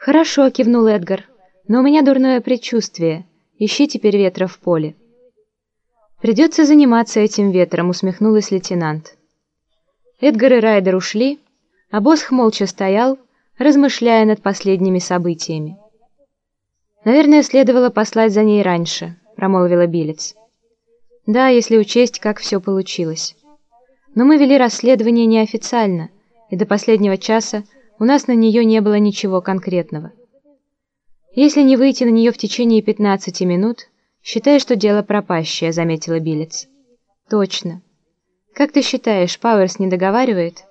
«Хорошо», — кивнул Эдгар, — «но у меня дурное предчувствие. Ищи теперь ветра в поле». «Придется заниматься этим ветром», — усмехнулась лейтенант. Эдгар и Райдер ушли, а Босх молча стоял, размышляя над последними событиями. «Наверное, следовало послать за ней раньше», — промолвила Билец. «Да, если учесть, как все получилось. Но мы вели расследование неофициально, и до последнего часа у нас на нее не было ничего конкретного. Если не выйти на нее в течение 15 минут, считай, что дело пропащее, заметила Билец. Точно. Как ты считаешь, Пауэрс не договаривает?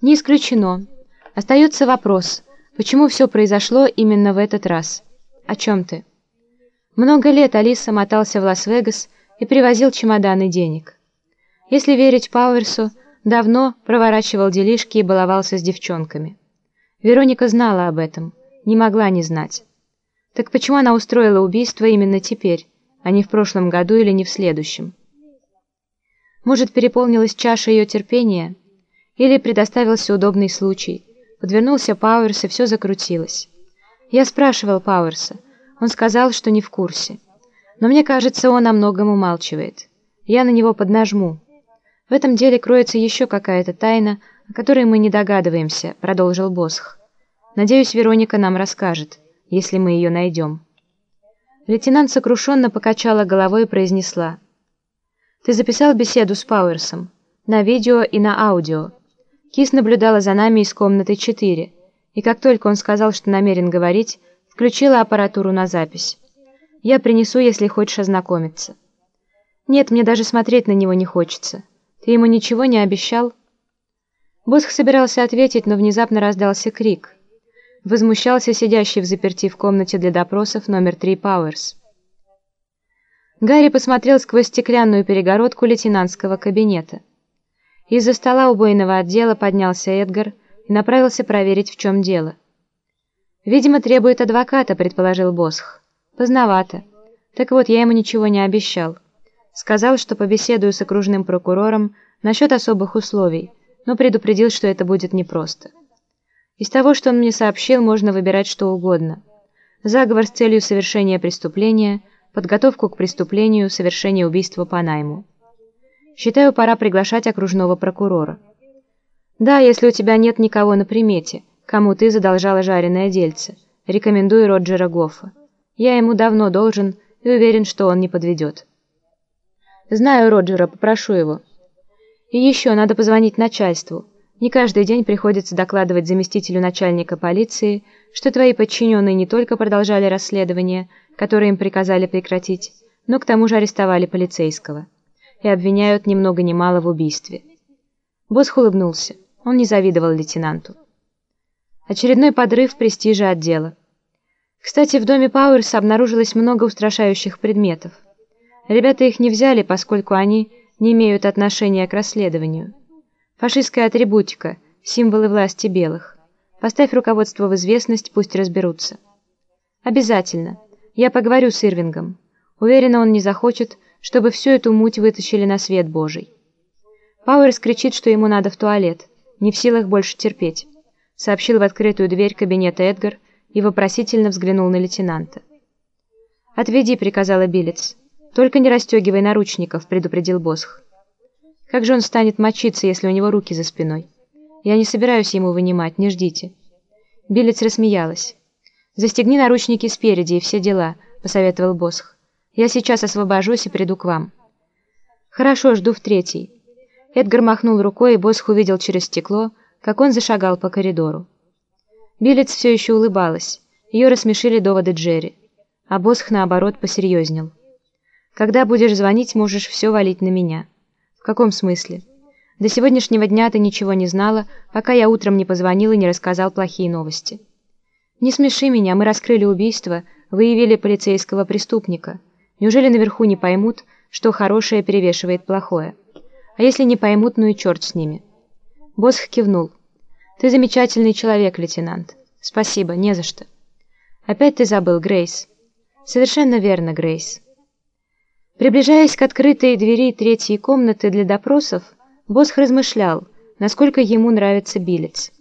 Не исключено. Остается вопрос, почему все произошло именно в этот раз? О чем ты? Много лет Алиса мотался в Лас-Вегас и привозил чемоданы денег. Если верить Пауэрсу, давно проворачивал делишки и баловался с девчонками. Вероника знала об этом, не могла не знать. Так почему она устроила убийство именно теперь, а не в прошлом году или не в следующем? Может, переполнилась чаша ее терпения? Или предоставился удобный случай? Подвернулся Пауэрс, и все закрутилось. Я спрашивал Пауэрса. Он сказал, что не в курсе. Но мне кажется, он о многом умалчивает. Я на него поднажму. В этом деле кроется еще какая-то тайна, о которой мы не догадываемся», — продолжил Босх. «Надеюсь, Вероника нам расскажет, если мы ее найдем». Лейтенант сокрушенно покачала головой и произнесла. «Ты записал беседу с Пауэрсом? На видео и на аудио. Кис наблюдала за нами из комнаты 4, и как только он сказал, что намерен говорить, включила аппаратуру на запись. Я принесу, если хочешь ознакомиться». «Нет, мне даже смотреть на него не хочется. Ты ему ничего не обещал?» Босх собирался ответить, но внезапно раздался крик. Возмущался сидящий в заперти в комнате для допросов номер 3 Пауэрс. Гарри посмотрел сквозь стеклянную перегородку лейтенантского кабинета. Из-за стола убойного отдела поднялся Эдгар и направился проверить, в чем дело. «Видимо, требует адвоката», — предположил Босх. «Поздновато. Так вот, я ему ничего не обещал. Сказал, что побеседую с окружным прокурором насчет особых условий, но предупредил, что это будет непросто. Из того, что он мне сообщил, можно выбирать что угодно. Заговор с целью совершения преступления, подготовку к преступлению, совершение убийства по найму. Считаю, пора приглашать окружного прокурора. Да, если у тебя нет никого на примете, кому ты задолжала жареное дельце, рекомендую Роджера Гоффа. Я ему давно должен и уверен, что он не подведет. Знаю Роджера, попрошу его. И еще надо позвонить начальству. Не каждый день приходится докладывать заместителю начальника полиции, что твои подчиненные не только продолжали расследование, которое им приказали прекратить, но к тому же арестовали полицейского и обвиняют ни много ни мало в убийстве. Босх улыбнулся. Он не завидовал лейтенанту. Очередной подрыв престижа отдела. Кстати, в доме Пауэрса обнаружилось много устрашающих предметов. Ребята их не взяли, поскольку они не имеют отношения к расследованию. Фашистская атрибутика, символы власти белых. Поставь руководство в известность, пусть разберутся. Обязательно. Я поговорю с Ирвингом. Уверена, он не захочет, чтобы всю эту муть вытащили на свет Божий. Пауэрс кричит, что ему надо в туалет, не в силах больше терпеть. Сообщил в открытую дверь кабинета Эдгар и вопросительно взглянул на лейтенанта. «Отведи», — приказала Билец. «Только не расстегивай наручников», — предупредил Босх. «Как же он станет мочиться, если у него руки за спиной? Я не собираюсь ему вынимать, не ждите». Билец рассмеялась. «Застегни наручники спереди и все дела», — посоветовал Босх. «Я сейчас освобожусь и приду к вам». «Хорошо, жду в третий». Эдгар махнул рукой, и Босх увидел через стекло, как он зашагал по коридору. Билец все еще улыбалась. Ее рассмешили доводы Джерри. А Босх, наоборот, посерьезнел. Когда будешь звонить, можешь все валить на меня. В каком смысле? До сегодняшнего дня ты ничего не знала, пока я утром не позвонил и не рассказал плохие новости. Не смеши меня, мы раскрыли убийство, выявили полицейского преступника. Неужели наверху не поймут, что хорошее перевешивает плохое? А если не поймут, ну и черт с ними. Босх кивнул. Ты замечательный человек, лейтенант. Спасибо, не за что. Опять ты забыл, Грейс. Совершенно верно, Грейс. Приближаясь к открытой двери третьей комнаты для допросов, Босх размышлял, насколько ему нравится Билец.